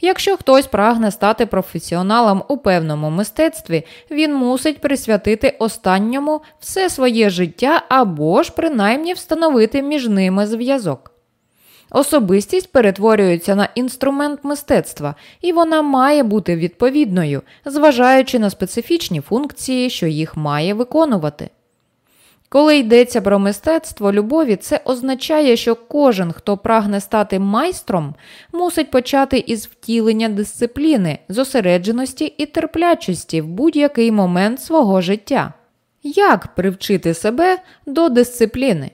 Якщо хтось прагне стати професіоналом у певному мистецтві, він мусить присвятити останньому все своє життя або ж принаймні встановити між ними зв'язок. Особистість перетворюється на інструмент мистецтва, і вона має бути відповідною, зважаючи на специфічні функції, що їх має виконувати. Коли йдеться про мистецтво любові, це означає, що кожен, хто прагне стати майстром, мусить почати із втілення дисципліни, зосередженості і терплячості в будь-який момент свого життя. Як привчити себе до дисципліни?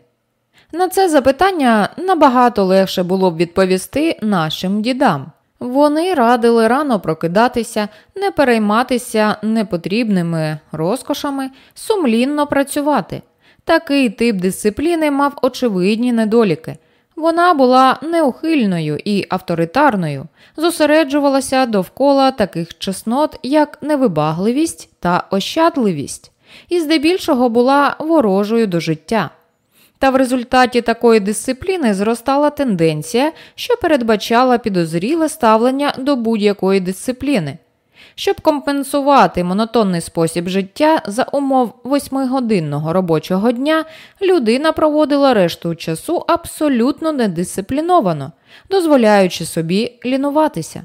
На це запитання набагато легше було б відповісти нашим дідам. Вони радили рано прокидатися, не перейматися непотрібними розкошами, сумлінно працювати. Такий тип дисципліни мав очевидні недоліки. Вона була неухильною і авторитарною, зосереджувалася довкола таких чеснот, як невибагливість та ощадливість, і здебільшого була ворожою до життя. Та в результаті такої дисципліни зростала тенденція, що передбачала підозріле ставлення до будь-якої дисципліни. Щоб компенсувати монотонний спосіб життя за умов восьмигодинного робочого дня, людина проводила решту часу абсолютно недисципліновано, дозволяючи собі лінуватися.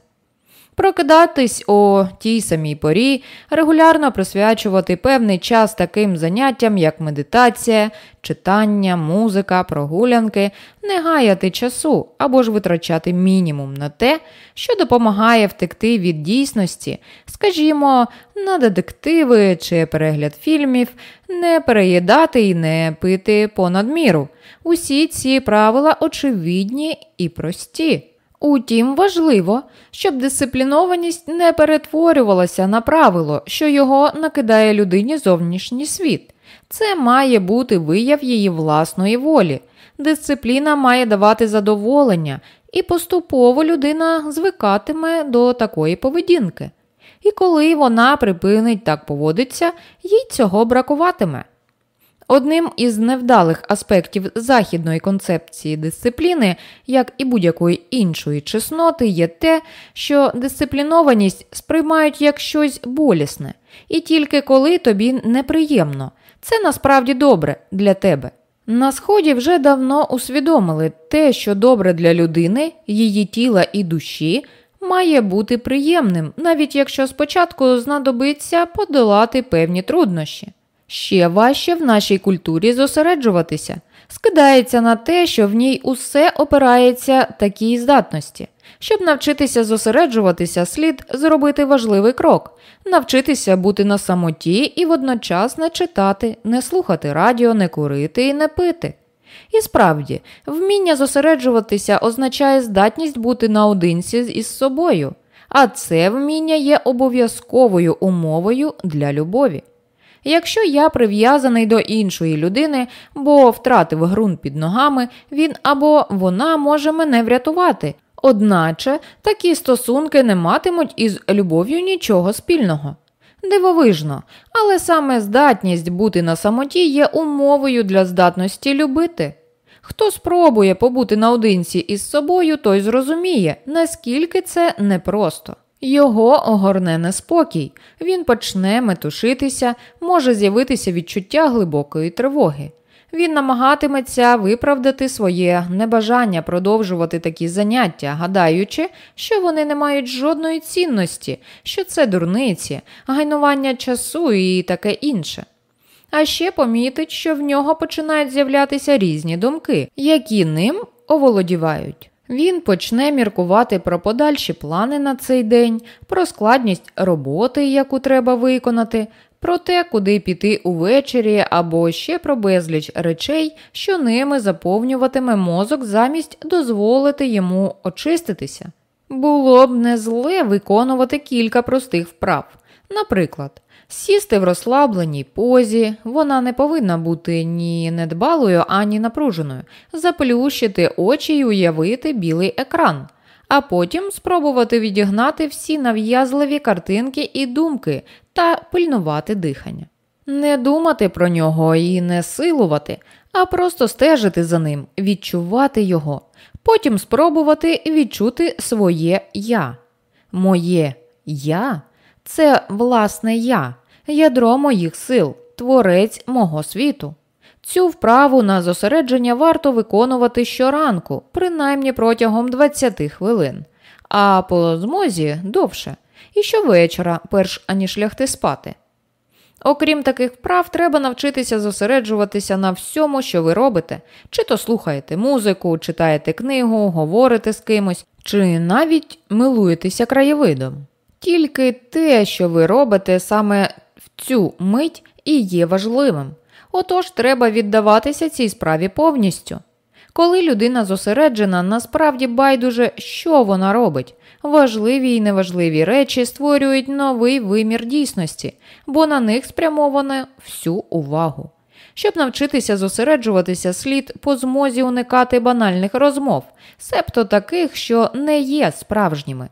Прокидатись о тій самій порі, регулярно присвячувати певний час таким заняттям, як медитація, читання, музика, прогулянки, не гаяти часу або ж витрачати мінімум на те, що допомагає втекти від дійсності, скажімо, на детективи чи перегляд фільмів, не переїдати і не пити понад міру. Усі ці правила очевидні і прості. Утім, важливо, щоб дисциплінованість не перетворювалася на правило, що його накидає людині зовнішній світ. Це має бути вияв її власної волі. Дисципліна має давати задоволення, і поступово людина звикатиме до такої поведінки. І коли вона припинить так поводитися, їй цього бракуватиме. Одним із невдалих аспектів західної концепції дисципліни, як і будь-якої іншої чесноти, є те, що дисциплінованість сприймають як щось болісне, і тільки коли тобі неприємно. Це насправді добре для тебе. На сході вже давно усвідомили те, що добре для людини, її тіла і душі має бути приємним, навіть якщо спочатку знадобиться подолати певні труднощі. Ще важче в нашій культурі зосереджуватися, скидається на те, що в ній усе опирається такій здатності. Щоб навчитися зосереджуватися, слід зробити важливий крок, навчитися бути на самоті і водночас не читати, не слухати радіо, не курити і не пити. І справді, вміння зосереджуватися означає здатність бути наодинці із собою, а це вміння є обов'язковою умовою для любові. Якщо я прив'язаний до іншої людини, бо втратив ґрунт під ногами, він або вона може мене врятувати. Одначе такі стосунки не матимуть із любов'ю нічого спільного. Дивовижно, але саме здатність бути на самоті є умовою для здатності любити. Хто спробує побути наодинці із собою, той зрозуміє, наскільки це непросто. Його огорне неспокій, він почне метушитися, може з'явитися відчуття глибокої тривоги. Він намагатиметься виправдати своє небажання продовжувати такі заняття, гадаючи, що вони не мають жодної цінності, що це дурниці, гайнування часу і таке інше. А ще помітить, що в нього починають з'являтися різні думки, які ним оволодівають. Він почне міркувати про подальші плани на цей день, про складність роботи, яку треба виконати, про те, куди піти увечері, або ще про безліч речей, що ними заповнюватиме мозок замість дозволити йому очиститися. Було б не зле виконувати кілька простих вправ. Наприклад, сісти в розслабленій позі, вона не повинна бути ні недбалою, ані напруженою, заплющити очі й уявити білий екран, а потім спробувати відігнати всі нав'язливі картинки і думки та пильнувати дихання. Не думати про нього і не силувати, а просто стежити за ним, відчувати його, потім спробувати відчути своє я. Моє я це власне я, ядро моїх сил, творець мого світу. Цю вправу на зосередження варто виконувати щоранку, принаймні протягом 20 хвилин, а по змозі довше, і щовечора, перш аніж лягти спати. Окрім таких вправ, треба навчитися зосереджуватися на всьому, що ви робите, чи то слухаєте музику, читаєте книгу, говорите з кимось, чи навіть милуєтеся краєвидом. Тільки те, що ви робите саме цю мить, і є важливим. Отож, треба віддаватися цій справі повністю. Коли людина зосереджена, насправді байдуже, що вона робить. Важливі і неважливі речі створюють новий вимір дійсності, бо на них спрямовано всю увагу. Щоб навчитися зосереджуватися, слід по змозі уникати банальних розмов, себто таких, що не є справжніми.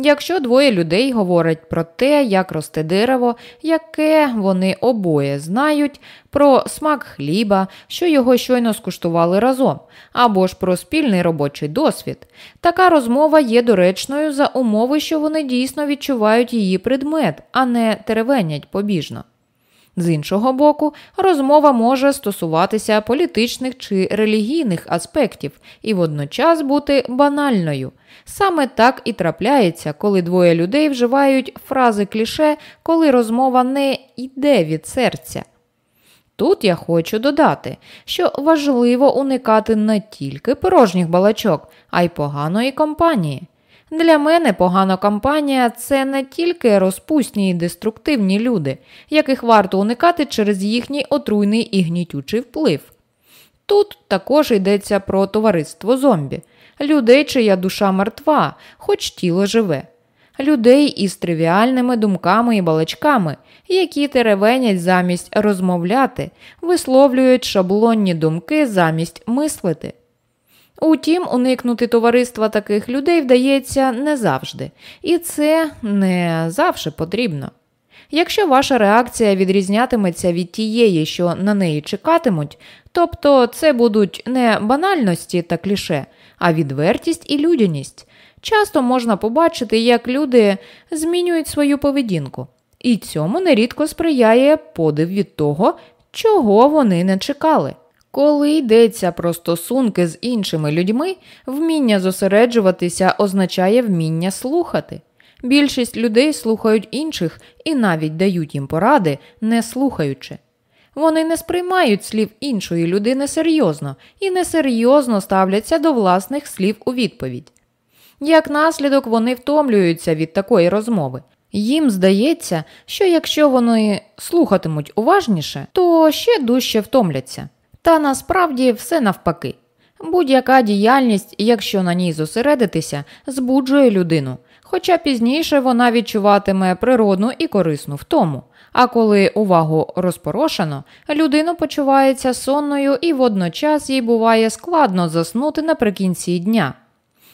Якщо двоє людей говорять про те, як росте дерево, яке вони обоє знають, про смак хліба, що його щойно скуштували разом, або ж про спільний робочий досвід, така розмова є доречною за умови, що вони дійсно відчувають її предмет, а не теревенять побіжно. З іншого боку, розмова може стосуватися політичних чи релігійних аспектів і водночас бути банальною. Саме так і трапляється, коли двоє людей вживають фрази кліше, коли розмова не йде від серця. Тут я хочу додати, що важливо уникати не тільки порожніх балачок, а й поганої компанії. Для мене погана компанія це не тільки розпусні і деструктивні люди, яких варто уникати через їхній отруйний і гнітючий вплив. Тут також йдеться про товариство зомбі, людей, чия душа мертва, хоч тіло живе, людей із тривіальними думками і балачками, які теревенять замість розмовляти, висловлюють шаблонні думки замість мислити. Утім, уникнути товариства таких людей вдається не завжди, і це не завжди потрібно. Якщо ваша реакція відрізнятиметься від тієї, що на неї чекатимуть, тобто це будуть не банальності та кліше, а відвертість і людяність, часто можна побачити, як люди змінюють свою поведінку, і цьому нерідко сприяє подив від того, чого вони не чекали. Коли йдеться про стосунки з іншими людьми, вміння зосереджуватися означає вміння слухати. Більшість людей слухають інших і навіть дають їм поради, не слухаючи. Вони не сприймають слів іншої людини серйозно і несерйозно ставляться до власних слів у відповідь. Як наслідок, вони втомлюються від такої розмови. Їм здається, що якщо вони слухатимуть уважніше, то ще дужче втомляться. Та насправді все навпаки. Будь-яка діяльність, якщо на ній зосередитися, збуджує людину, хоча пізніше вона відчуватиме природну і корисну втому. А коли увагу розпорошено, людина почувається сонною і водночас їй буває складно заснути наприкінці дня.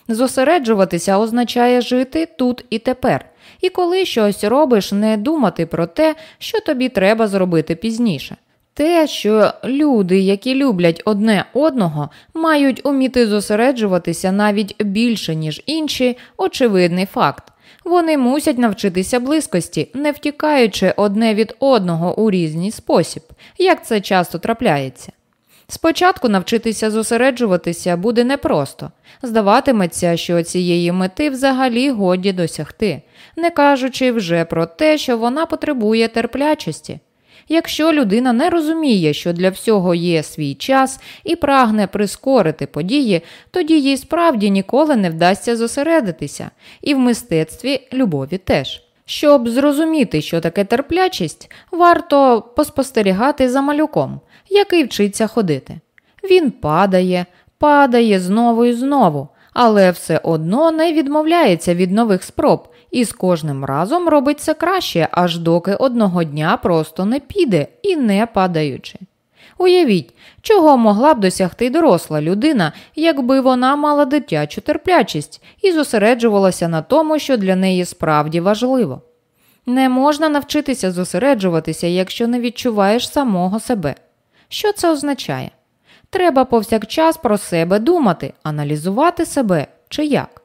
Зосереджуватися означає жити тут і тепер, і коли щось робиш, не думати про те, що тобі треба зробити пізніше. Те, що люди, які люблять одне одного, мають уміти зосереджуватися навіть більше, ніж інші, очевидний факт. Вони мусять навчитися близькості, не втікаючи одне від одного у різний спосіб, як це часто трапляється. Спочатку навчитися зосереджуватися буде непросто, здаватиметься, що цієї мети взагалі годі досягти, не кажучи вже про те, що вона потребує терплячості. Якщо людина не розуміє, що для всього є свій час і прагне прискорити події, тоді їй справді ніколи не вдасться зосередитися, і в мистецтві любові теж. Щоб зрозуміти, що таке терплячість, варто поспостерігати за малюком, який вчиться ходити. Він падає, падає знову і знову, але все одно не відмовляється від нових спроб і з кожним разом робить це краще, аж доки одного дня просто не піде і не падаючи. Уявіть, чого могла б досягти доросла людина, якби вона мала дитячу терплячість і зосереджувалася на тому, що для неї справді важливо. Не можна навчитися зосереджуватися, якщо не відчуваєш самого себе. Що це означає? Треба повсякчас про себе думати, аналізувати себе чи як.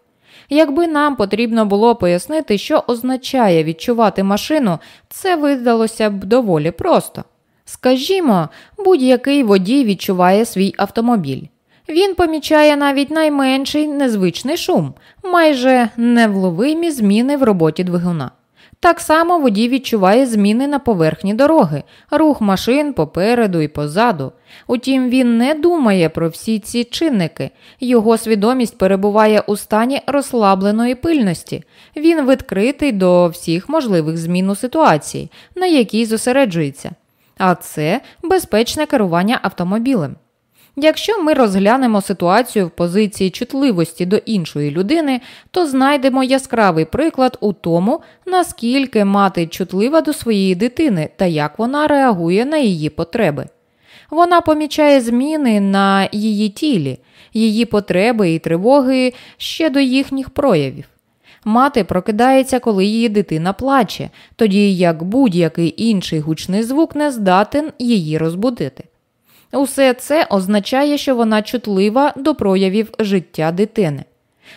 Якби нам потрібно було пояснити, що означає відчувати машину, це видалося б доволі просто. Скажімо, будь-який водій відчуває свій автомобіль. Він помічає навіть найменший незвичний шум, майже невловимі зміни в роботі двигуна. Так само водій відчуває зміни на поверхні дороги, рух машин попереду і позаду. Утім, він не думає про всі ці чинники. Його свідомість перебуває у стані розслабленої пильності. Він відкритий до всіх можливих змін у ситуації, на якій зосереджується. А це безпечне керування автомобілем. Якщо ми розглянемо ситуацію в позиції чутливості до іншої людини, то знайдемо яскравий приклад у тому, наскільки мати чутлива до своєї дитини та як вона реагує на її потреби. Вона помічає зміни на її тілі, її потреби і тривоги ще до їхніх проявів. Мати прокидається, коли її дитина плаче, тоді як будь-який інший гучний звук не здатен її розбудити. Усе це означає, що вона чутлива до проявів життя дитини.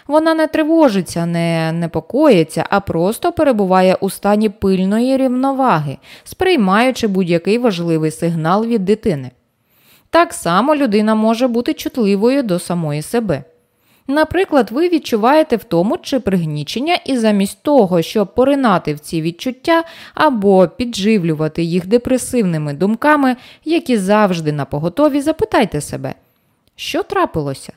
Вона не тривожиться, не непокоїться, а просто перебуває у стані пильної рівноваги, сприймаючи будь-який важливий сигнал від дитини. Так само людина може бути чутливою до самої себе. Наприклад, ви відчуваєте втому чи пригнічення, і замість того, щоб поринати в ці відчуття або підживлювати їх депресивними думками, які завжди на поготові, запитайте себе, що трапилося?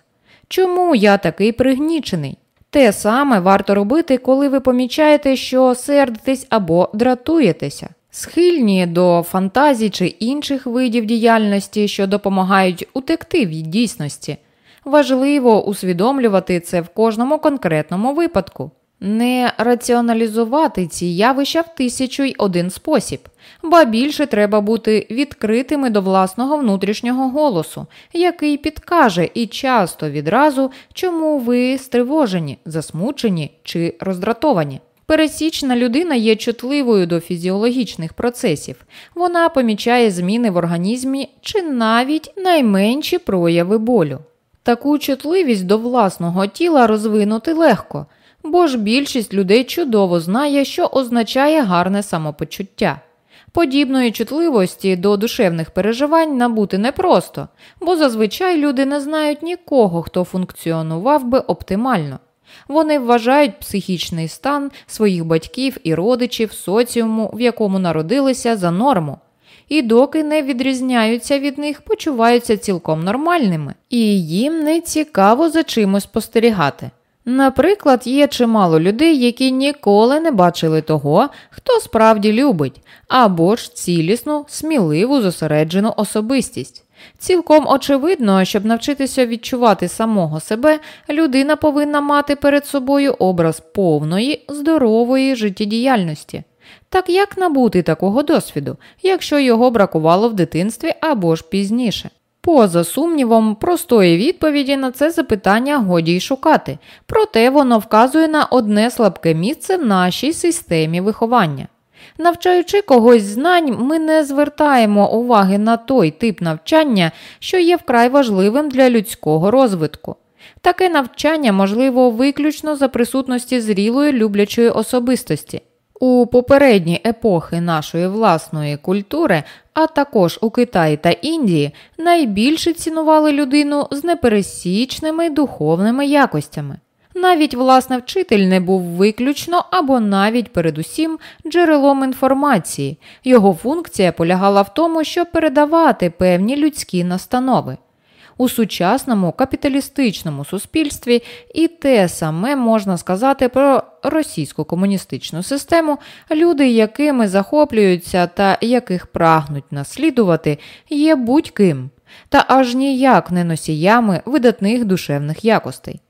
Чому я такий пригнічений? Те саме варто робити, коли ви помічаєте, що сердитесь або дратуєтеся. Схильні до фантазій чи інших видів діяльності, що допомагають утекти від дійсності. Важливо усвідомлювати це в кожному конкретному випадку, не раціоналізувати ці явища в тисячу й один спосіб, ба більше треба бути відкритими до власного внутрішнього голосу, який підкаже і часто відразу, чому ви стривожені, засмучені чи роздратовані. Пересічна людина є чутливою до фізіологічних процесів, вона помічає зміни в організмі чи навіть найменші прояви болю. Таку чутливість до власного тіла розвинути легко, бо ж більшість людей чудово знає, що означає гарне самопочуття. Подібної чутливості до душевних переживань набути непросто, бо зазвичай люди не знають нікого, хто функціонував би оптимально. Вони вважають психічний стан своїх батьків і родичів соціуму, в якому народилися, за норму, і доки не відрізняються від них, почуваються цілком нормальними, і їм не цікаво за чимось спостерігати. Наприклад, є чимало людей, які ніколи не бачили того, хто справді любить, або ж цілісну, сміливу, зосереджену особистість. Цілком очевидно, щоб навчитися відчувати самого себе, людина повинна мати перед собою образ повної, здорової життєдіяльності. Так як набути такого досвіду, якщо його бракувало в дитинстві або ж пізніше? Поза сумнівом, простої відповіді на це запитання годі й шукати, проте воно вказує на одне слабке місце в нашій системі виховання. Навчаючи когось знань, ми не звертаємо уваги на той тип навчання, що є вкрай важливим для людського розвитку. Таке навчання можливо виключно за присутності зрілої люблячої особистості. У попередні епохи нашої власної культури, а також у Китаї та Індії, найбільше цінували людину з непересічними духовними якостями. Навіть власне вчитель не був виключно або навіть передусім джерелом інформації. Його функція полягала в тому, щоб передавати певні людські настанови. У сучасному капіталістичному суспільстві і те саме можна сказати про російську комуністичну систему, люди, якими захоплюються та яких прагнуть наслідувати, є будь-ким, та аж ніяк не носіями видатних душевних якостей.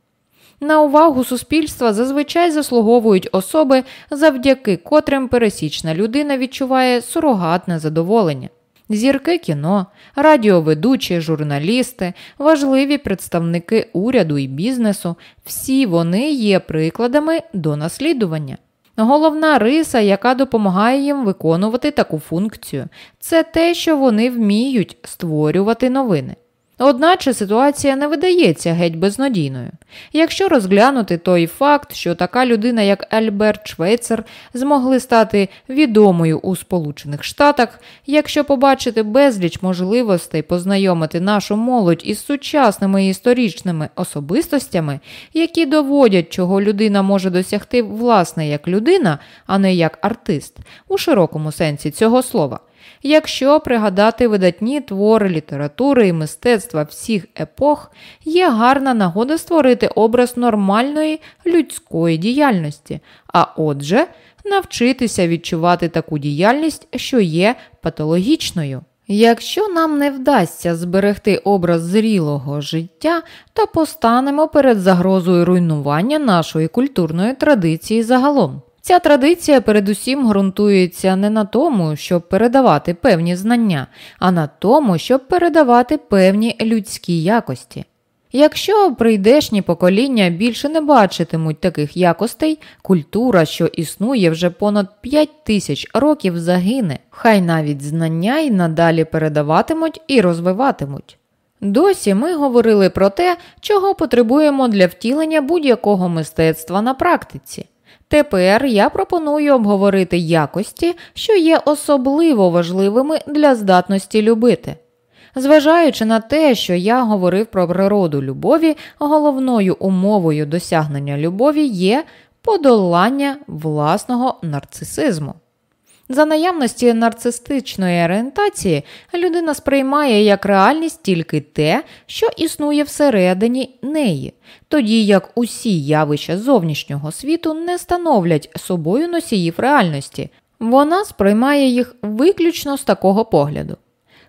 На увагу суспільства зазвичай заслуговують особи, завдяки котрим пересічна людина відчуває сурогатне задоволення. Зірки кіно, радіоведучі, журналісти, важливі представники уряду і бізнесу всі вони є прикладами до наслідування. Головна риса, яка допомагає їм виконувати таку функцію, це те, що вони вміють створювати новини. Одначе ситуація не видається геть безнадійною. Якщо розглянути той факт, що така людина, як Альберт Швейцер, змогли стати відомою у Сполучених Штатах, якщо побачити безліч можливостей познайомити нашу молодь із сучасними історичними особистостями, які доводять, чого людина може досягти власне як людина, а не як артист, у широкому сенсі цього слова. Якщо пригадати видатні твори літератури і мистецтва всіх епох, є гарна нагода створити образ нормальної людської діяльності, а отже, навчитися відчувати таку діяльність, що є патологічною. Якщо нам не вдасться зберегти образ зрілого життя, то постанемо перед загрозою руйнування нашої культурної традиції загалом. Ця традиція передусім ґрунтується не на тому, щоб передавати певні знання, а на тому, щоб передавати певні людські якості. Якщо прийдешні покоління більше не бачитимуть таких якостей, культура, що існує вже понад 5 тисяч років, загине, хай навіть знання й надалі передаватимуть і розвиватимуть. Досі ми говорили про те, чого потребуємо для втілення будь-якого мистецтва на практиці. Тепер я пропоную обговорити якості, що є особливо важливими для здатності любити. Зважаючи на те, що я говорив про природу любові, головною умовою досягнення любові є подолання власного нарцисизму. За наявності нарцистичної орієнтації людина сприймає як реальність тільки те, що існує всередині неї, тоді як усі явища зовнішнього світу не становлять собою носіїв реальності, вона сприймає їх виключно з такого погляду.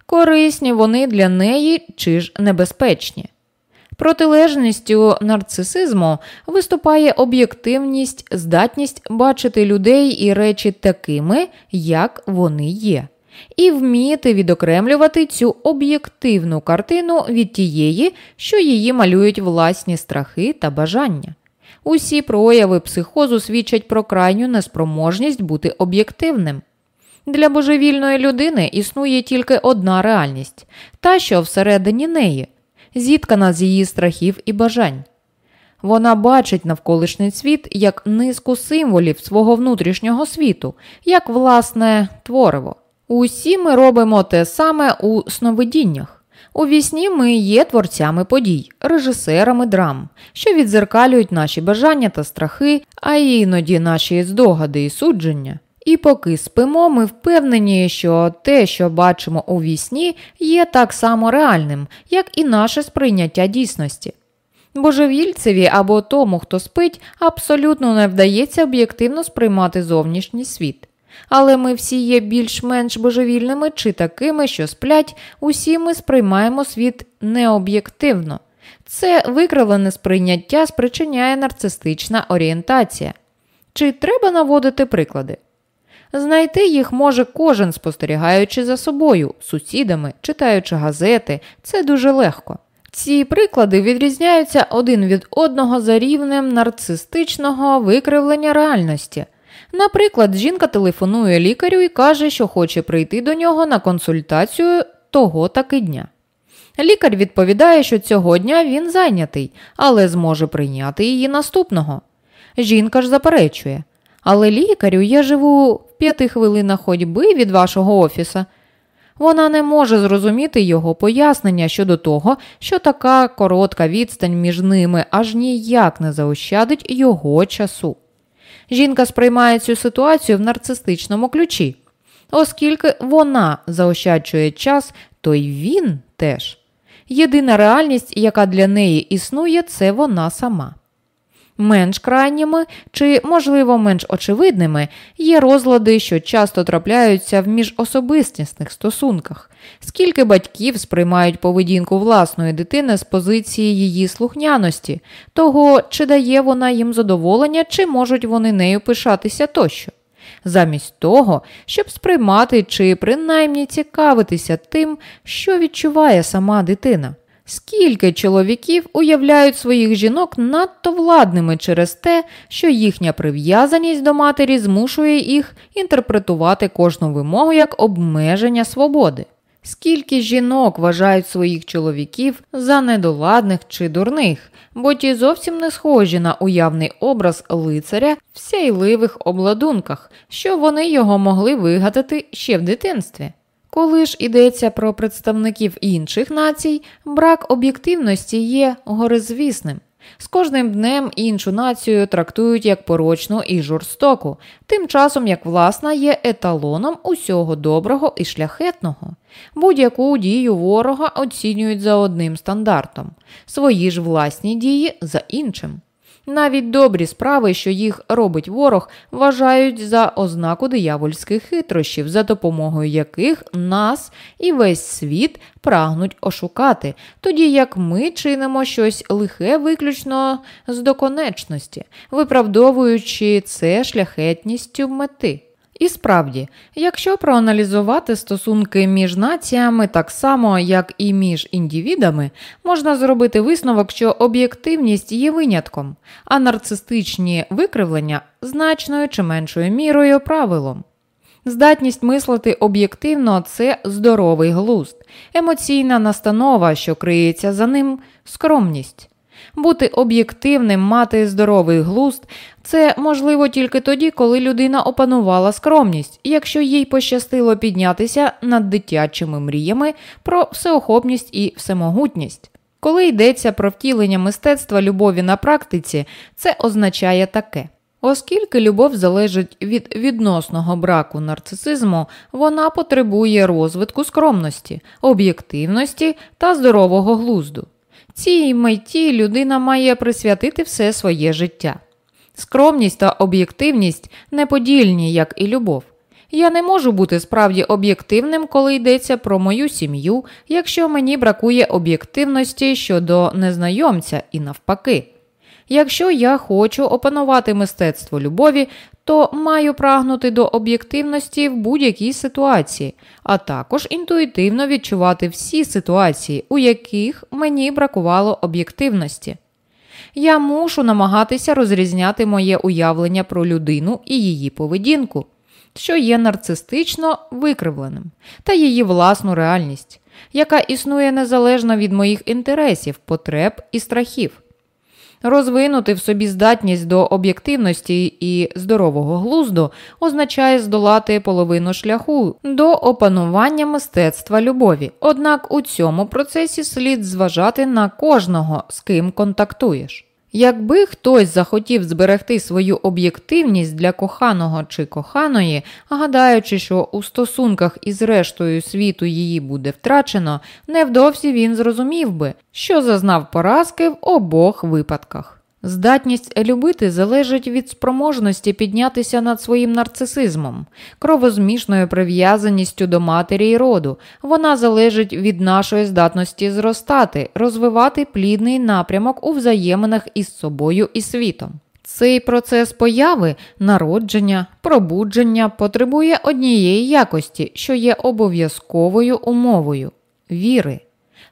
Корисні вони для неї чи ж небезпечні. Протилежністю нарцисизму виступає об'єктивність, здатність бачити людей і речі такими, як вони є, і вміти відокремлювати цю об'єктивну картину від тієї, що її малюють власні страхи та бажання. Усі прояви психозу свідчать про крайню неспроможність бути об'єктивним. Для божевільної людини існує тільки одна реальність та, що всередині неї зіткана з її страхів і бажань. Вона бачить навколишній світ як низку символів свого внутрішнього світу, як власне твориво. Усі ми робимо те саме у сновидіннях. У вісні ми є творцями подій, режисерами драм, що відзеркалюють наші бажання та страхи, а іноді наші здогади і судження. І поки спимо, ми впевнені, що те, що бачимо у вісні, є так само реальним, як і наше сприйняття дійсності. Божевільцеві або тому, хто спить, абсолютно не вдається об'єктивно сприймати зовнішній світ. Але ми всі є більш-менш божевільними чи такими, що сплять, усі ми сприймаємо світ необ'єктивно. Це викривлене сприйняття спричиняє нарцистична орієнтація. Чи треба наводити приклади? Знайти їх може кожен, спостерігаючи за собою, сусідами, читаючи газети, це дуже легко. Ці приклади відрізняються один від одного за рівнем нарцистичного викривлення реальності. Наприклад, жінка телефонує лікарю і каже, що хоче прийти до нього на консультацію того таки дня. Лікар відповідає, що цього дня він зайнятий, але зможе прийняти її наступного. Жінка ж заперечує. Але лікарю я живу в п'яти хвилинах ходьби від вашого офіса. Вона не може зрозуміти його пояснення щодо того, що така коротка відстань між ними аж ніяк не заощадить його часу. Жінка сприймає цю ситуацію в нарцистичному ключі, оскільки вона заощаджує час, то й він теж. Єдина реальність, яка для неї існує, це вона сама. Менш крайніми чи, можливо, менш очевидними є розлади, що часто трапляються в міжособистісних стосунках, скільки батьків сприймають поведінку власної дитини з позиції її слухняності, того, чи дає вона їм задоволення, чи можуть вони нею пишатися тощо. Замість того, щоб сприймати чи принаймні цікавитися тим, що відчуває сама дитина. Скільки чоловіків уявляють своїх жінок надто владними через те, що їхня прив'язаність до матері змушує їх інтерпретувати кожну вимогу як обмеження свободи? Скільки жінок вважають своїх чоловіків за недоладних чи дурних, бо ті зовсім не схожі на уявний образ лицаря в сяйливих обладунках, що вони його могли вигадати ще в дитинстві. Коли ж йдеться про представників інших націй, брак об'єктивності є горизвісним. З кожним днем іншу націю трактують як порочну і жорстоку, тим часом як власна є еталоном усього доброго і шляхетного. Будь-яку дію ворога оцінюють за одним стандартом, свої ж власні дії за іншим. Навіть добрі справи, що їх робить ворог, вважають за ознаку диявольських хитрощів, за допомогою яких нас і весь світ прагнуть ошукати, тоді як ми чинимо щось лихе виключно з доконечності, виправдовуючи це шляхетністю мети. І справді, якщо проаналізувати стосунки між націями так само, як і між індивідами, можна зробити висновок, що об'єктивність є винятком, а нарцистичні викривлення значною чи меншою мірою правилом. Здатність мислити об'єктивно це здоровий глузд, емоційна настанова, що криється за ним скромність. Бути об'єктивним, мати здоровий глузд це можливо тільки тоді, коли людина опанувала скромність, якщо їй пощастило піднятися над дитячими мріями про всеохопність і всемогутність. Коли йдеться про втілення мистецтва любові на практиці, це означає таке. Оскільки любов залежить від відносного браку нарцисизму, вона потребує розвитку скромності, об'єктивності та здорового глузду. Цій меті людина має присвятити все своє життя. Скромність та об'єктивність неподільні, як і любов. Я не можу бути справді об'єктивним, коли йдеться про мою сім'ю, якщо мені бракує об'єктивності щодо незнайомця і навпаки. Якщо я хочу опанувати мистецтво любові, то маю прагнути до об'єктивності в будь-якій ситуації, а також інтуїтивно відчувати всі ситуації, у яких мені бракувало об'єктивності. Я мушу намагатися розрізняти моє уявлення про людину і її поведінку, що є нарцистично викривленим, та її власну реальність, яка існує незалежно від моїх інтересів, потреб і страхів. Розвинути в собі здатність до об'єктивності і здорового глузду означає здолати половину шляху до опанування мистецтва любові. Однак у цьому процесі слід зважати на кожного, з ким контактуєш. Якби хтось захотів зберегти свою об'єктивність для коханого чи коханої, гадаючи, що у стосунках із рештою світу її буде втрачено, невдовзі він зрозумів би, що зазнав поразки в обох випадках. Здатність любити залежить від спроможності піднятися над своїм нарцисизмом, кровозмішною прив'язаністю до матері і роду. Вона залежить від нашої здатності зростати, розвивати плідний напрямок у взаєминах із собою і світом. Цей процес появи, народження, пробудження потребує однієї якості, що є обов'язковою умовою віри.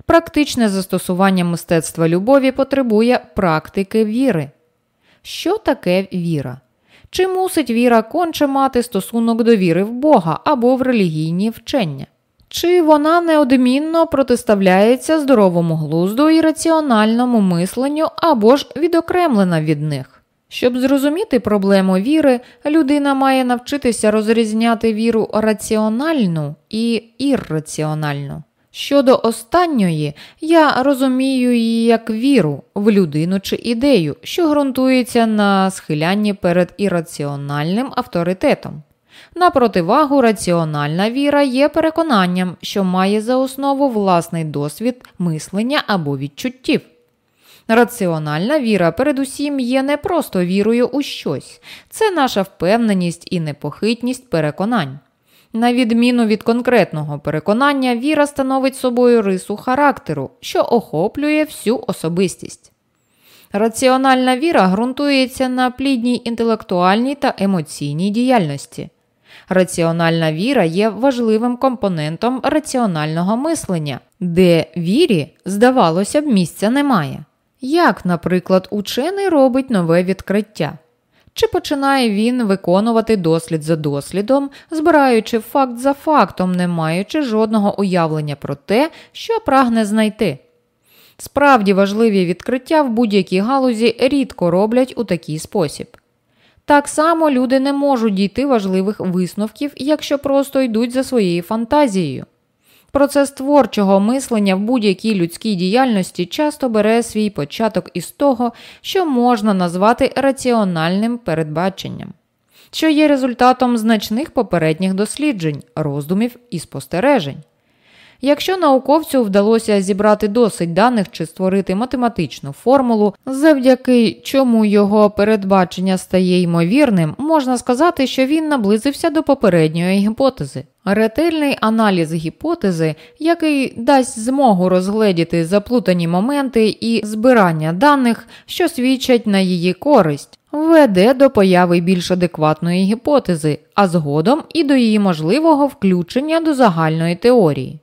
Практичне застосування мистецтва любові потребує практики віри. Що таке віра? Чи мусить віра конче мати стосунок до віри в Бога або в релігійні вчення? Чи вона неодмінно протиставляється здоровому глузду і раціональному мисленню або ж відокремлена від них? Щоб зрозуміти проблему віри, людина має навчитися розрізняти віру раціональну і ірраціональну. Щодо останньої, я розумію її як віру в людину чи ідею, що ґрунтується на схилянні перед ірраціональним авторитетом. На противагу, раціональна віра є переконанням, що має за основу власний досвід мислення або відчуттів. Раціональна віра, передусім, є не просто вірою у щось, це наша впевненість і непохитність переконань. На відміну від конкретного переконання, віра становить собою рису характеру, що охоплює всю особистість. Раціональна віра ґрунтується на плідній інтелектуальній та емоційній діяльності. Раціональна віра є важливим компонентом раціонального мислення, де вірі, здавалося б, місця немає. Як, наприклад, учений робить нове відкриття. Чи починає він виконувати дослід за дослідом, збираючи факт за фактом, не маючи жодного уявлення про те, що прагне знайти? Справді важливі відкриття в будь-якій галузі рідко роблять у такий спосіб. Так само люди не можуть дійти важливих висновків, якщо просто йдуть за своєю фантазією. Процес творчого мислення в будь-якій людській діяльності часто бере свій початок із того, що можна назвати раціональним передбаченням, що є результатом значних попередніх досліджень, роздумів і спостережень. Якщо науковцю вдалося зібрати досить даних чи створити математичну формулу, завдяки чому його передбачення стає ймовірним, можна сказати, що він наблизився до попередньої гіпотези. Ретельний аналіз гіпотези, який дасть змогу розгледіти заплутані моменти і збирання даних, що свідчать на її користь, веде до появи більш адекватної гіпотези, а згодом і до її можливого включення до загальної теорії.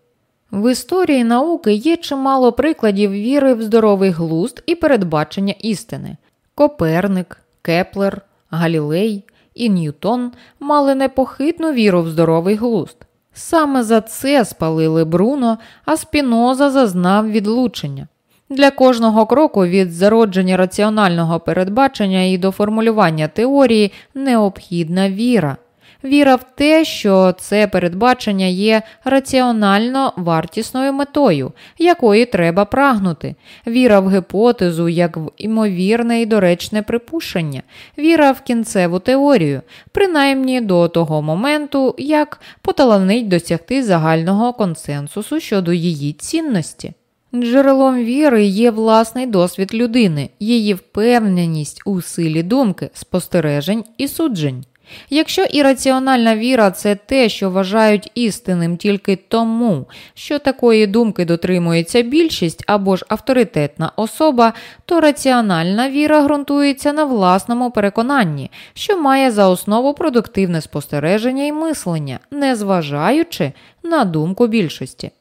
В історії науки є чимало прикладів віри в здоровий глузд і передбачення істини. Коперник, Кеплер, Галілей і Ньютон мали непохитну віру в здоровий глузд. Саме за це спалили Бруно, а Спіноза зазнав відлучення. Для кожного кроку від зародження раціонального передбачення і до формулювання теорії необхідна віра віра в те, що це передбачення є раціонально вартісною метою, якої треба прагнути, віра в гіпотезу як в імовірне і доречне припущення, віра в кінцеву теорію, принаймні до того моменту, як поталанить досягти загального консенсусу щодо її цінності. Джерелом віри є власний досвід людини, її впевненість у силі думки, спостережень і суджень. Якщо ірраціональна віра це те, що вважають істинним тільки тому, що такої думки дотримується більшість або ж авторитетна особа, то раціональна віра ґрунтується на власному переконанні, що має за основу продуктивне спостереження і мислення, незважаючи на думку більшості.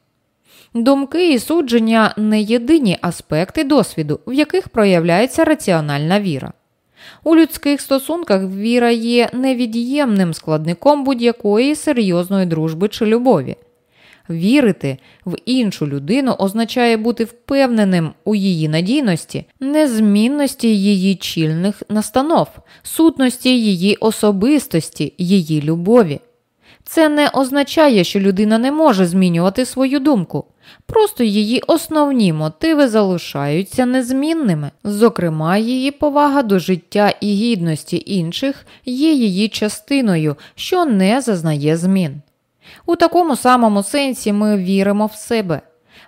Думки і судження не єдині аспекти досвіду, в яких проявляється раціональна віра. У людських стосунках віра є невід'ємним складником будь-якої серйозної дружби чи любові. Вірити в іншу людину означає бути впевненим у її надійності, незмінності її чільних настанов, сутності її особистості, її любові. Це не означає, що людина не може змінювати свою думку. Просто її основні мотиви залишаються незмінними. Зокрема, її повага до життя і гідності інших є її частиною, що не зазнає змін. У такому самому сенсі ми віримо в себе.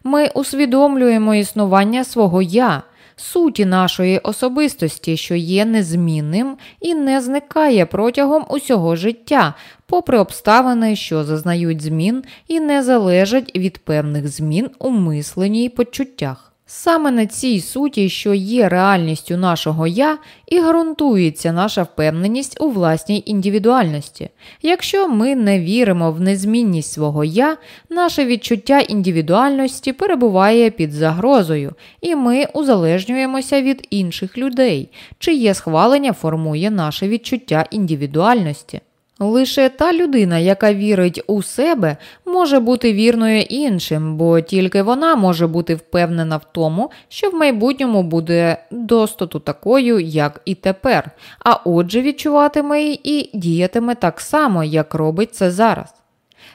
Ми усвідомлюємо існування свого я, суті нашої особистості, що є незмінним і не зникає протягом усього життя, попри обставини, що зазнають змін і не залежать від певних змін у мисленні й почуттях. Саме на цій суті, що є реальністю нашого я, і ґрунтується наша впевненість у власній індивідуальності. Якщо ми не віримо в незмінність свого я, наше відчуття індивідуальності перебуває під загрозою, і ми узалежнюємося від інших людей, чиє схвалення формує наше відчуття індивідуальності. Лише та людина, яка вірить у себе, може бути вірною іншим, бо тільки вона може бути впевнена в тому, що в майбутньому буде достоту такою, як і тепер, а отже, відчуватиме і діятиме так само, як робить це зараз.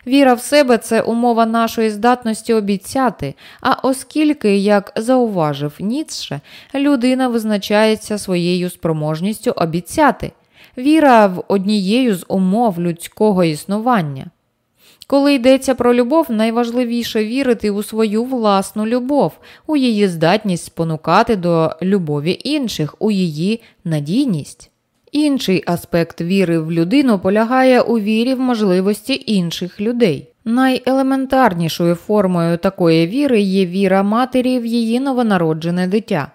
Віра в себе це умова нашої здатності обіцяти, а оскільки, як зауважив Ніцше, людина визначається своєю спроможністю обіцяти віра в однією з умов людського існування. Коли йдеться про любов, найважливіше вірити у свою власну любов, у її здатність спонукати до любові інших, у її надійність. Інший аспект віри в людину полягає у вірі в можливості інших людей. Найелементарнішою формою такої віри є віра матері в її новонароджене дитя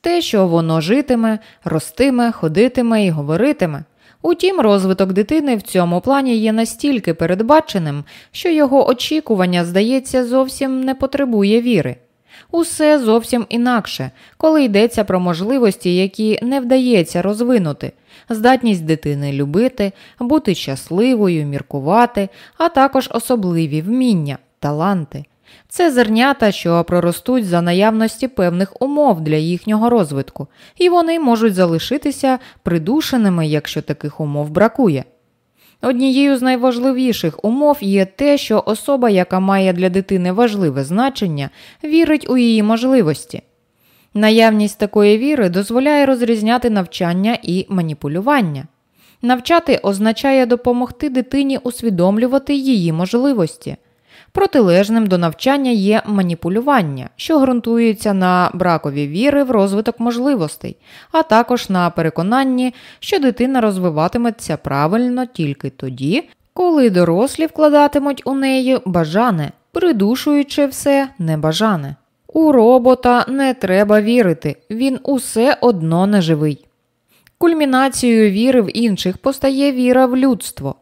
те, що воно житиме, ростиме, ходитиме і говоритиме. Утім, розвиток дитини в цьому плані є настільки передбаченим, що його очікування, здається, зовсім не потребує віри. Усе зовсім інакше, коли йдеться про можливості, які не вдається розвинути, здатність дитини любити, бути щасливою, міркувати, а також особливі вміння, таланти. Це зернята, що проростуть за наявності певних умов для їхнього розвитку, і вони можуть залишитися придушеними, якщо таких умов бракує. Однією з найважливіших умов є те, що особа, яка має для дитини важливе значення, вірить у її можливості. Наявність такої віри дозволяє розрізняти навчання і маніпулювання. Навчати означає допомогти дитині усвідомлювати її можливості. Протилежним до навчання є маніпулювання, що ґрунтується на бракові віри в розвиток можливостей, а також на переконанні, що дитина розвиватиметься правильно тільки тоді, коли дорослі вкладатимуть у неї бажане, придушуючи все небажане. У робота не треба вірити, він усе одно не живий. Кульмінацією віри в інших постає віра в людство.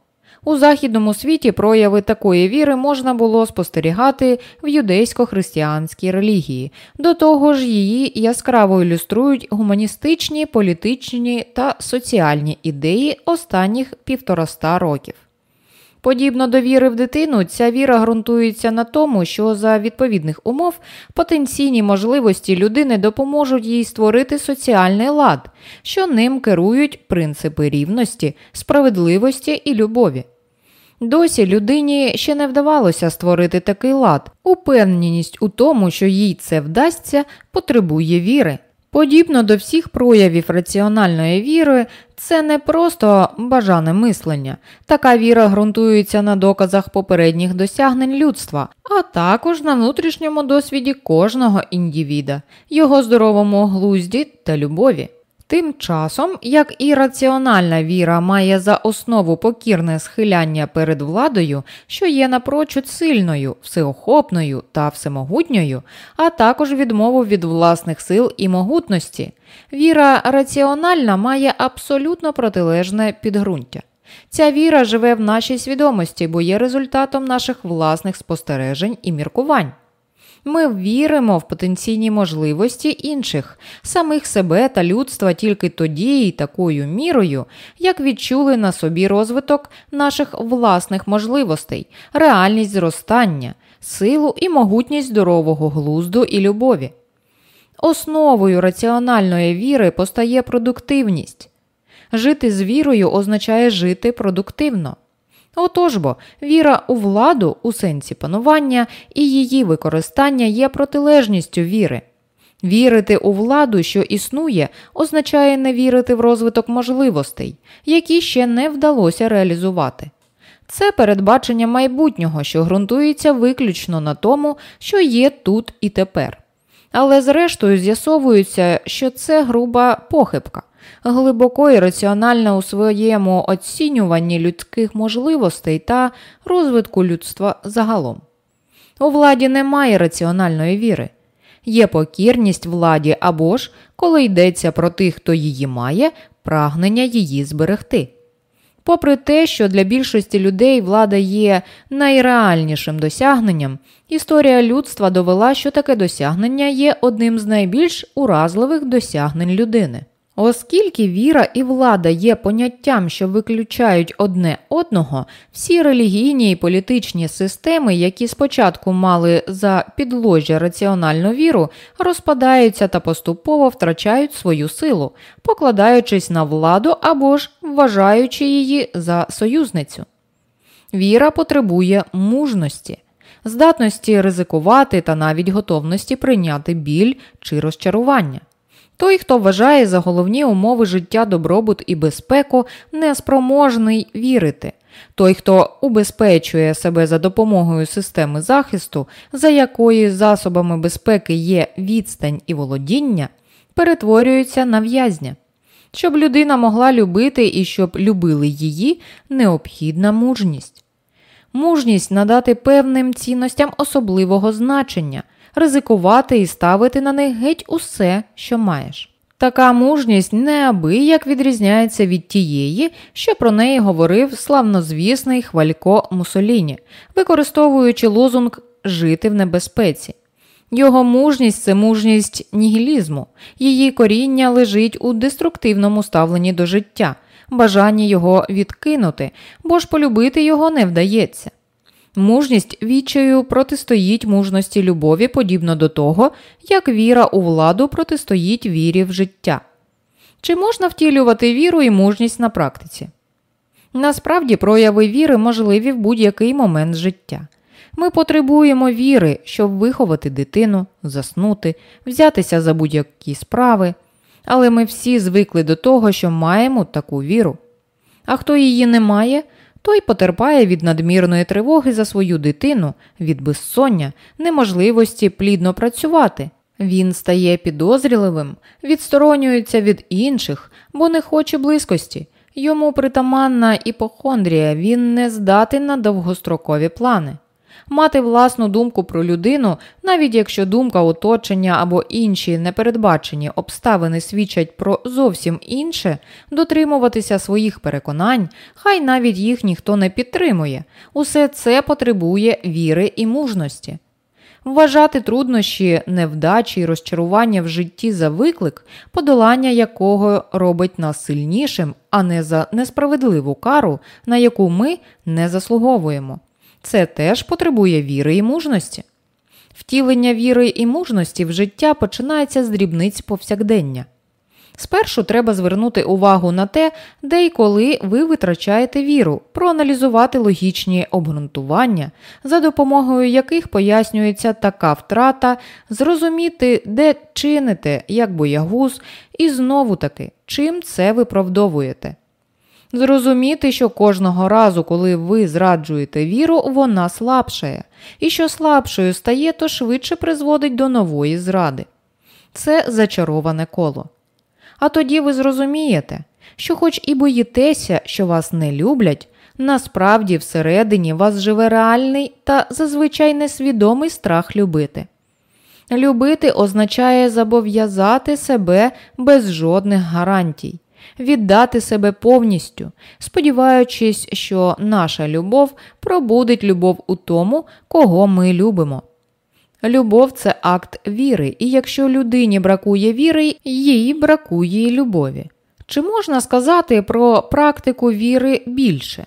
У західному світі прояви такої віри можна було спостерігати в юдейсько-християнській релігії. До того ж, її яскраво ілюструють гуманістичні, політичні та соціальні ідеї останніх півтораста років. Подібно до віри в дитину, ця віра ґрунтується на тому, що за відповідних умов потенційні можливості людини допоможуть їй створити соціальний лад, що ним керують принципи рівності, справедливості і любові. Досі людині ще не вдавалося створити такий лад. Упевненість у тому, що їй це вдасться, потребує віри. Подібно до всіх проявів раціональної віри, це не просто бажане мислення. Така віра ґрунтується на доказах попередніх досягнень людства, а також на внутрішньому досвіді кожного індивіда, його здоровому глузді та любові. Тим часом, як і раціональна віра має за основу покірне схиляння перед владою, що є напрочуд сильною, всеохопною та всемогутньою, а також відмову від власних сил і могутності, віра раціональна має абсолютно протилежне підґрунтя. Ця віра живе в нашій свідомості, бо є результатом наших власних спостережень і міркувань. Ми віримо в потенційні можливості інших, самих себе та людства тільки тоді і такою мірою, як відчули на собі розвиток наших власних можливостей, реальність зростання, силу і могутність здорового глузду і любові. Основою раціональної віри постає продуктивність. Жити з вірою означає жити продуктивно. Отож бо, віра у владу у сенсі панування і її використання є протилежністю віри. Вірити у владу, що існує, означає не вірити в розвиток можливостей, які ще не вдалося реалізувати. Це передбачення майбутнього, що ґрунтується виключно на тому, що є тут і тепер. Але зрештою з'ясовується, що це груба похибка глибоко і раціональна у своєму оцінюванні людських можливостей та розвитку людства загалом. У владі немає раціональної віри, є покірність владі або ж, коли йдеться про тих, хто її має, прагнення її зберегти. Попри те, що для більшості людей влада є найреальнішим досягненням, історія людства довела, що таке досягнення є одним з найбільш уразливих досягнень людини. Оскільки віра і влада є поняттям, що виключають одне одного, всі релігійні і політичні системи, які спочатку мали за підложжя раціональну віру, розпадаються та поступово втрачають свою силу, покладаючись на владу або ж вважаючи її за союзницю. Віра потребує мужності, здатності ризикувати та навіть готовності прийняти біль чи розчарування. Той, хто вважає за головні умови життя добробут і безпеку, неспроможний вірити. Той, хто убезпечує себе за допомогою системи захисту, за якої засобами безпеки є відстань і володіння, перетворюється на в'язня. Щоб людина могла любити і щоб любили її, необхідна мужність. Мужність надати певним цінностям особливого значення ризикувати і ставити на них геть усе, що маєш. Така мужність неабияк відрізняється від тієї, що про неї говорив славнозвісний хвалько Мусоліні, використовуючи лозунг жити в небезпеці. Його мужність це мужність нігілізму, її коріння лежить у деструктивному ставленні до життя, бажанні його відкинути, бо ж полюбити його не вдається. Мужність відчаю протистоїть мужності любові подібно до того, як віра у владу протистоїть вірі в життя. Чи можна втілювати віру і мужність на практиці? Насправді прояви віри можливі в будь-який момент життя. Ми потребуємо віри, щоб виховати дитину, заснути, взятися за будь-які справи, але ми всі звикли до того, що маємо таку віру. А хто її не має, той потерпає від надмірної тривоги за свою дитину, від безсоння, неможливості плідно працювати. Він стає підозріливим, відсторонюється від інших, бо не хоче близькості. Йому притаманна іпохондрія, він не здатен на довгострокові плани. Мати власну думку про людину, навіть якщо думка оточення або інші непередбачені обставини свідчать про зовсім інше, дотримуватися своїх переконань, хай навіть їх ніхто не підтримує, усе це потребує віри і мужності. Вважати труднощі, невдачі і розчарування в житті за виклик, подолання якого робить нас сильнішим, а не за несправедливу кару, на яку ми не заслуговуємо. Це теж потребує віри і мужності. Втілення віри і мужності в життя починається з дрібниць повсякдення. Спершу треба звернути увагу на те, де і коли ви витрачаєте віру, проаналізувати логічні обґрунтування, за допомогою яких пояснюється така втрата, зрозуміти, де чините, як боягуз, і знову таки, чим це виправдовуєте. Зрозуміти, що кожного разу, коли ви зраджуєте віру, вона слабшає, і що слабшою стає, то швидше призводить до нової зради. Це зачароване коло. А тоді ви зрозумієте, що, хоч і боїтеся, що вас не люблять, насправді всередині вас живе реальний та зазвичай несвідомий страх любити. Любити означає зобов'язати себе без жодних гарантій, віддати себе повністю, сподіваючись, що наша любов пробудить любов у тому, кого ми любимо. Любов це акт віри, і якщо людині бракує віри, їй бракує любові. Чи можна сказати про практику віри більше?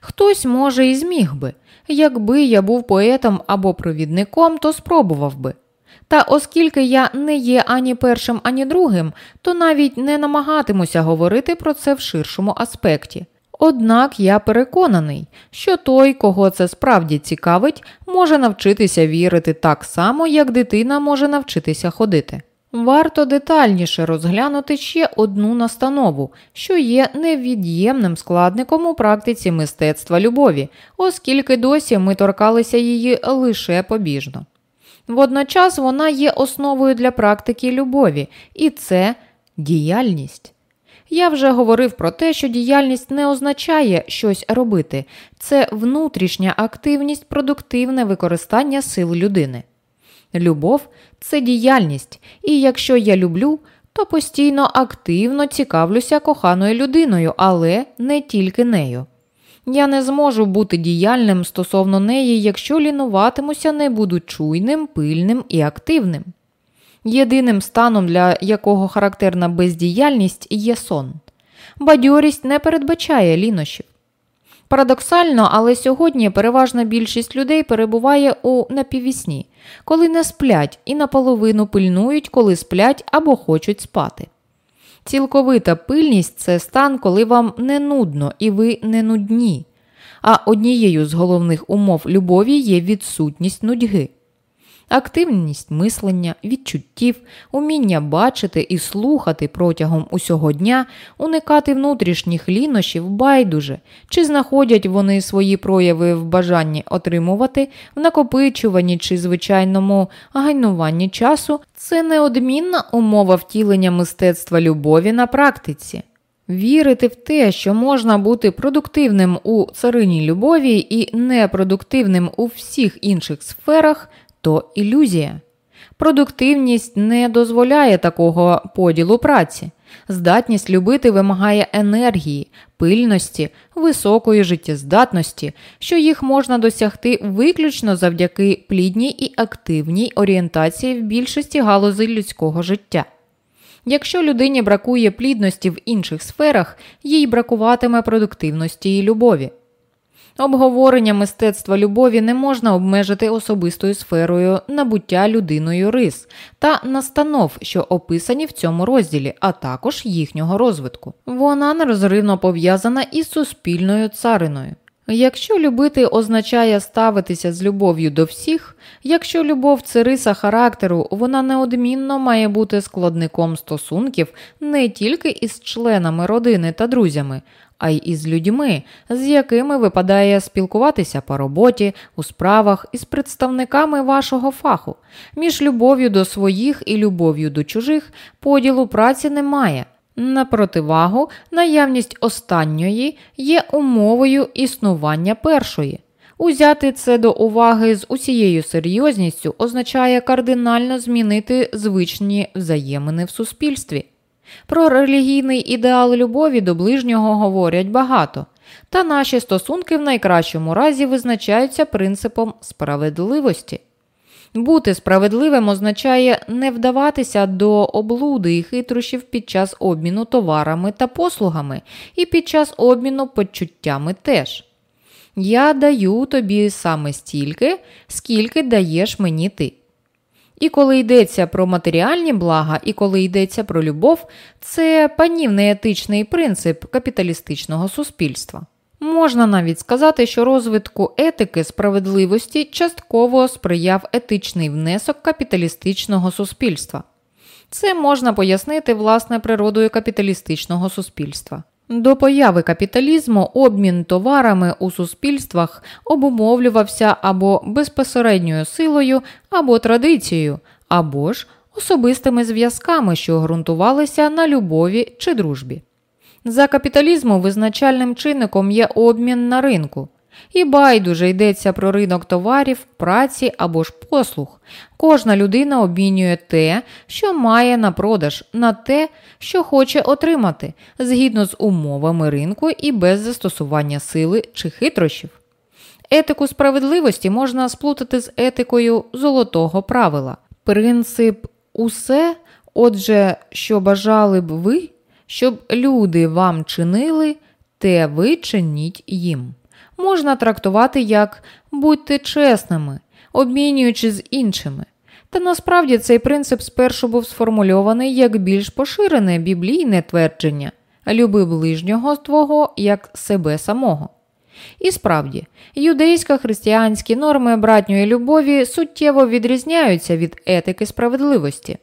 Хтось, може, і зміг би, якби я був поетом або провідником, то спробував би. Та оскільки я не є ані першим, ані другим, то навіть не намагатимуся говорити про це в ширшому аспекті. Однак я переконаний, що той, кого це справді цікавить, може навчитися вірити так само, як дитина може навчитися ходити. Варто детальніше розглянути ще одну настанову, що є невід'ємним складником у практиці мистецтва любові, оскільки досі ми торкалися її лише побіжно. Водночас вона є основою для практики любові, і це діяльність. Я вже говорив про те, що діяльність не означає щось робити, це внутрішня активність, продуктивне використання сил людини. Любов це діяльність, і якщо я люблю, то постійно активно цікавлюся коханою людиною, але не тільки нею. Я не зможу бути діяльним стосовно неї, якщо лінуватимуся, не буду чуйним, пильним і активним. Єдиним станом, для якого характерна бездіяльність, є сон. Бадьорість не передбачає лінощів. Парадоксально, але сьогодні переважна більшість людей перебуває у напіввісні, коли не сплять і наполовину пильнують, коли сплять або хочуть спати. Цілковита пильність це стан, коли вам не нудно і ви не нудні. А однією з головних умов любові є відсутність нудьги активність мислення, відчуттів, уміння бачити і слухати протягом усього дня, уникати внутрішніх лінощів байдуже, чи знаходять вони свої прояви в бажанні отримувати, в накопичуванні чи звичайному гайнуванні часу, це неодмінна умова втілення мистецтва любові на практиці. Вірити в те, що можна бути продуктивним у царині любові і непродуктивним у всіх інших сферах то ілюзія. Продуктивність не дозволяє такого поділу праці. Здатність любити вимагає енергії, пильності, високої життєздатності, що їх можна досягти виключно завдяки плідній і активній орієнтації в більшості галузей людського життя. Якщо людині бракує плідності в інших сферах, їй бракуватиме продуктивності і любові. Обговорення мистецтва любові не можна обмежити особистою сферою набуття людиною рис та настанов, що описані в цьому розділі, а також їхнього розвитку. Вона нерозривно пов'язана із суспільною цариною. Якщо любити означає ставитися з любов'ю до всіх, якщо любов це риса характеру, вона неодмінно має бути складником стосунків не тільки із членами родини та друзями, а й із людьми, з якими випадає спілкуватися по роботі, у справах із представниками вашого фаху. Між любов'ю до своїх і любов'ю до чужих поділу праці немає. На противагу, наявність останньої є умовою існування першої. Узяти це до уваги з усією серйозністю означає кардинально змінити звичні взаємини в суспільстві. Про релігійний ідеал любові до ближнього говорять багато, та наші стосунки в найкращому разі визначаються принципом справедливості. Бути справедливим означає не вдаватися до облуди і хитрощів під час обміну товарами та послугами, і під час обміну почуттями теж. Я даю тобі саме стільки, скільки даєш мені ти. І коли йдеться про матеріальні блага, і коли йдеться про любов, це панівний етичний принцип капіталістичного суспільства. Можна навіть сказати, що розвитку етики справедливості частково сприяв етичний внесок капіталістичного суспільства. Це можна пояснити власне природою капіталістичного суспільства. До появи капіталізму обмін товарами у суспільствах обумовлювався або безпосередньою силою, або традицією, або ж особистими зв'язками, що ґрунтувалися на любові чи дружбі. За капіталізму визначальним чинником є обмін на ринку. І байдуже йдеться про ринок товарів, праці або ж послуг. Кожна людина обмінює те, що має на продаж, на те, що хоче отримати, згідно з умовами ринку і без застосування сили чи хитрощів. Етику справедливості можна сплутати з етикою золотого правила. Принцип усе, отже, що бажали б ви, щоб люди вам чинили, те ви чиніть їм можна трактувати як будьте чесними, обмінюючи з іншими. Та насправді цей принцип спершу був сформульований як більш поширене біблійне твердження люби ближнього твого як себе самого. І справді, юдейсько-християнські норми братньої любові суттєво відрізняються від етики справедливості.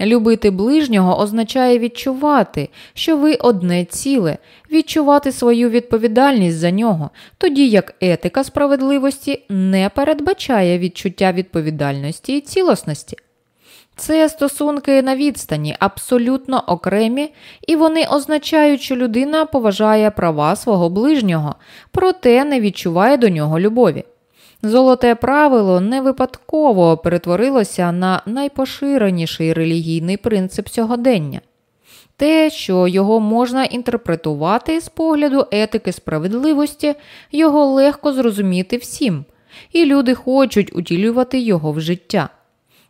Любити ближнього означає відчувати, що ви одне ціле, відчувати свою відповідальність за нього, тоді як етика справедливості не передбачає відчуття відповідальності і цілісності. Це стосунки на відстані, абсолютно окремі, і вони означають, що людина поважає права свого ближнього, проте не відчуває до нього любові. Золоте правило не випадково перетворилося на найпоширеніший релігійний принцип сьогодення. Те, що його можна інтерпретувати з погляду етики справедливості, його легко зрозуміти всім, і люди хочуть утілювати його в життя.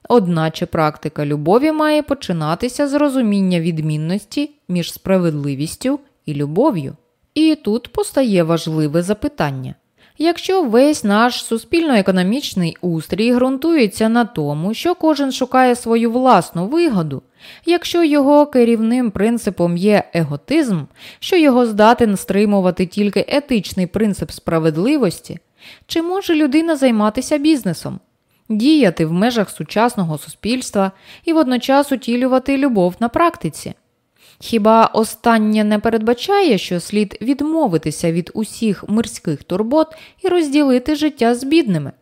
Одначе практика любові має починатися з розуміння відмінності між справедливістю і любов'ю. І тут постає важливе запитання. Якщо весь наш суспільно-економічний устрій ґрунтується на тому, що кожен шукає свою власну вигоду, якщо його керівним принципом є еготизм, що його здатен стримувати тільки етичний принцип справедливості, чи може людина займатися бізнесом, діяти в межах сучасного суспільства і водночас утілювати любов на практиці? Хіба останнє не передбачає, що слід відмовитися від усіх мирських турбот і розділити життя з бідними?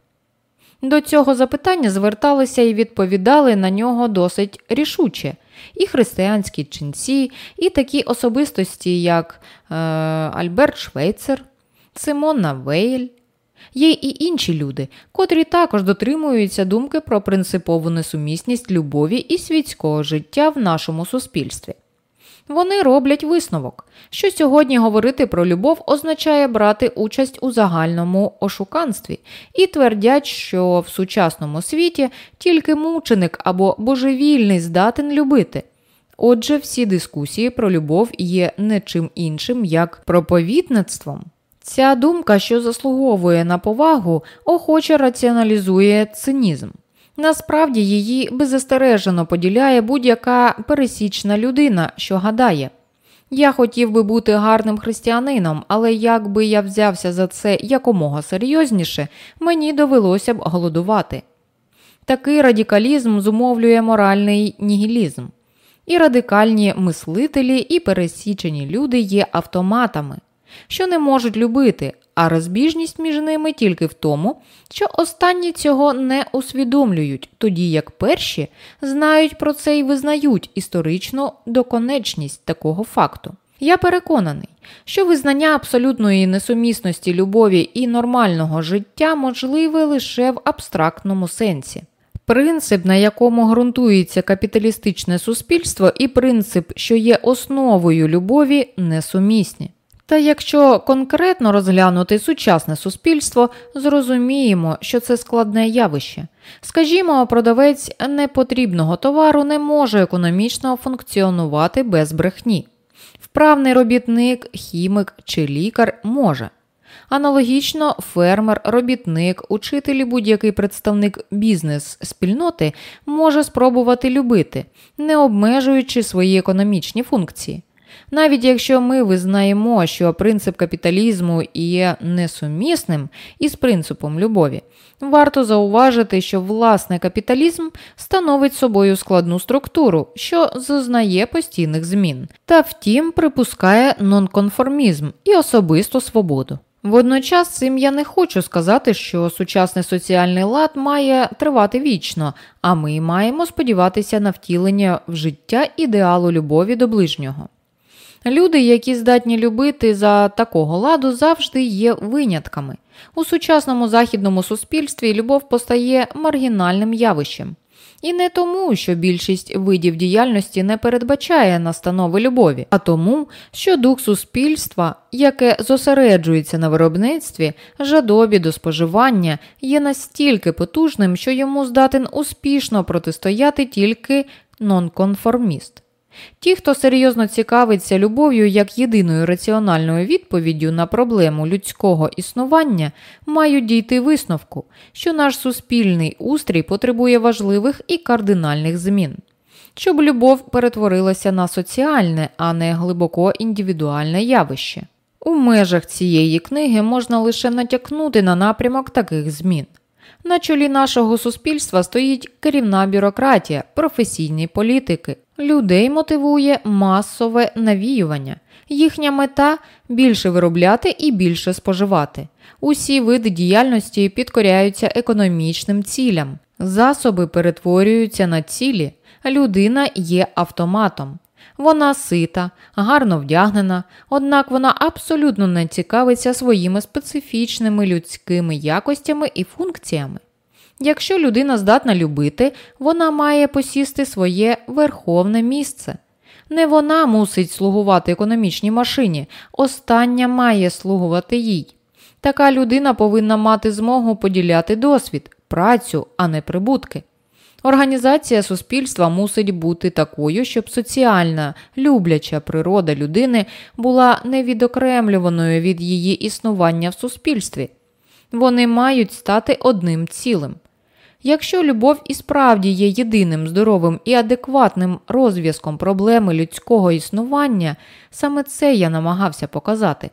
До цього запитання зверталися і відповідали на нього досить рішуче і християнські ченці, і такі особистості, як е, Альберт Швейцер, Симона Вейль. Є і інші люди, котрі також дотримуються думки про принципову несумісність любові і світського життя в нашому суспільстві. Вони роблять висновок, що сьогодні говорити про любов означає брати участь у загальному ошуканстві і твердять, що в сучасному світі тільки мученик або божевільний здатен любити. Отже, всі дискусії про любов є не чим іншим, як проповідництвом. Ця думка, що заслуговує на повагу, охоче раціоналізує цинізм. Насправді її беззастережено поділяє будь-яка пересічна людина, що гадає. Я хотів би бути гарним християнином, але якби я взявся за це якомога серйозніше, мені довелося б голодувати. Такий радикалізм зумовлює моральний нігілізм. І радикальні мислителі, і пересічені люди є автоматами, що не можуть любити, а розбіжність між ними тільки в тому, що останні цього не усвідомлюють, тоді як перші знають про це і визнають історичну доконечність такого факту. Я переконаний, що визнання абсолютної несумісності любові і нормального життя можливе лише в абстрактному сенсі. Принцип, на якому ґрунтується капіталістичне суспільство, і принцип, що є основою любові, несумісні. Та якщо конкретно розглянути сучасне суспільство, зрозуміємо, що це складне явище. Скажімо, продавець непотрібного товару не може економічно функціонувати без брехні. Вправний робітник, хімік чи лікар може. Аналогічно, фермер, робітник, учитель і будь-який представник бізнес-спільноти може спробувати любити, не обмежуючи свої економічні функції. Навіть якщо ми визнаємо, що принцип капіталізму є несумісним із принципом любові, варто зауважити, що власне капіталізм становить собою складну структуру, що зазнає постійних змін, та втім припускає нонконформізм і особисту свободу. Водночас цим я не хочу сказати, що сучасний соціальний лад має тривати вічно, а ми маємо сподіватися на втілення в життя ідеалу любові до ближнього. Люди, які здатні любити за такого ладу, завжди є винятками. У сучасному західному суспільстві любов постає маргінальним явищем. І не тому, що більшість видів діяльності не передбачає настанови любові, а тому, що дух суспільства, яке зосереджується на виробництві, жадобі до споживання, є настільки потужним, що йому здатен успішно протистояти тільки нонконформіст. Ті, хто серйозно цікавиться любов'ю як єдиною раціональною відповіддю на проблему людського існування, мають дійти висновку, що наш суспільний устрій потребує важливих і кардинальних змін. Щоб любов перетворилася на соціальне, а не глибоко індивідуальне явище. У межах цієї книги можна лише натякнути на напрямок таких змін. На чолі нашого суспільства стоїть керівна бюрократія, професійні політики. Людей мотивує масове навіювання. Їхня мета більше виробляти і більше споживати. Усі види діяльності підкоряються економічним цілям, засоби перетворюються на цілі, людина є автоматом. Вона сита, гарно вдягнена, однак вона абсолютно не цікавиться своїми специфічними людськими якостями і функціями. Якщо людина здатна любити, вона має посісти своє верховне місце. Не вона мусить слугувати економічній машині, остання має слугувати їй. Така людина повинна мати змогу поділяти досвід, працю, а не прибутки. Організація суспільства мусить бути такою, щоб соціальна, любляча природа людини була невідокремлюваною від її існування в суспільстві. Вони мають стати одним цілим. Якщо любов і справді є єдиним здоровим і адекватним розв'язком проблеми людського існування, саме це я намагався показати.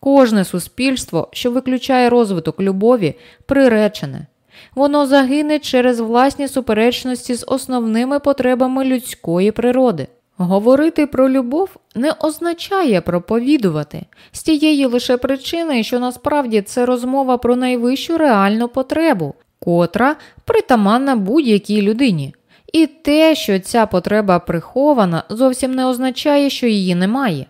Кожне суспільство, що виключає розвиток любові, приречене. Воно загине через власні суперечності з основними потребами людської природи. Говорити про любов не означає проповідувати з тієї лише причини, що насправді це розмова про найвищу реальну потребу, котра притаманна будь-якій людині. І те, що ця потреба прихована, зовсім не означає, що її немає.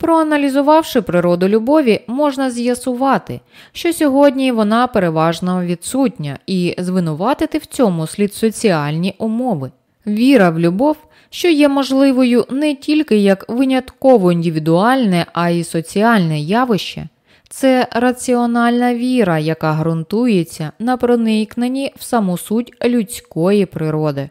Проаналізувавши природу любові, можна з'ясувати, що сьогодні вона переважно відсутня, і звинуватити в цьому слід соціальні умови. Віра в любов що є можливою не тільки як винятково індивідуальне, а й соціальне явище. Це раціональна віра, яка ґрунтується на проникненні в саму суть людської природи.